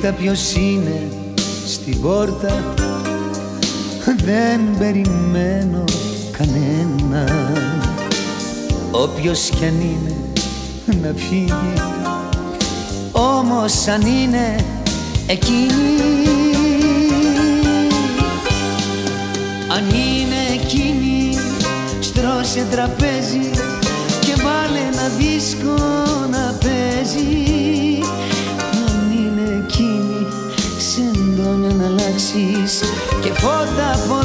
Κοίτα ποιος είναι στην πόρτα. Δεν περιμένω κανένα. Όποιος κι αν είναι να φύγει. Όμως αν είναι εκείνη. Αν είναι εκείνη στρώσε τραπέζι Και βάλε ένα δίσκο να παίζει φώτα πολλά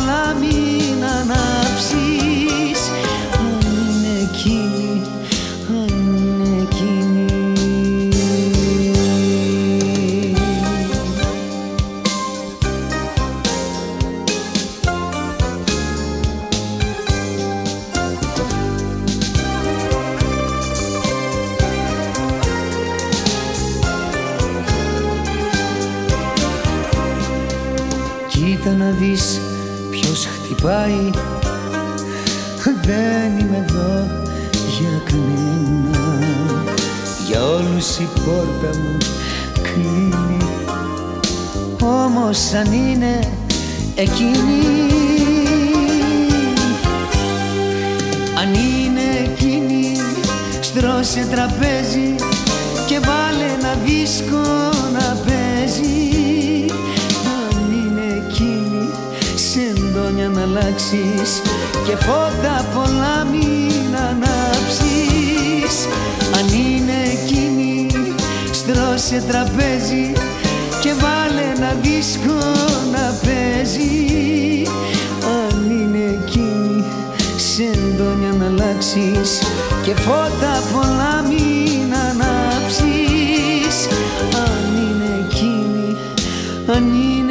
Κοίτα να δεις ποιος χτυπάει. Δεν είμαι εδώ για κανένα. Για όλους η πόρτα μου κλείνει. Όμως αν είναι εκείνη. Αν είναι εκείνη στρώσε τραπέζι Και βάλε ένα δίσκο να παίζει αλλάξεις Και φώτα πολλά μην ανάψεις. Αν είναι εκείνη στρώσε τραπέζι Και βάλε ένα δίσκο να παίζει. Αν είναι εκείνη σε εντόνια να αλλάξεις Και φώτα πολλά μην ανάψεις. Αν είναι εκείνη, αν είναι εκείνη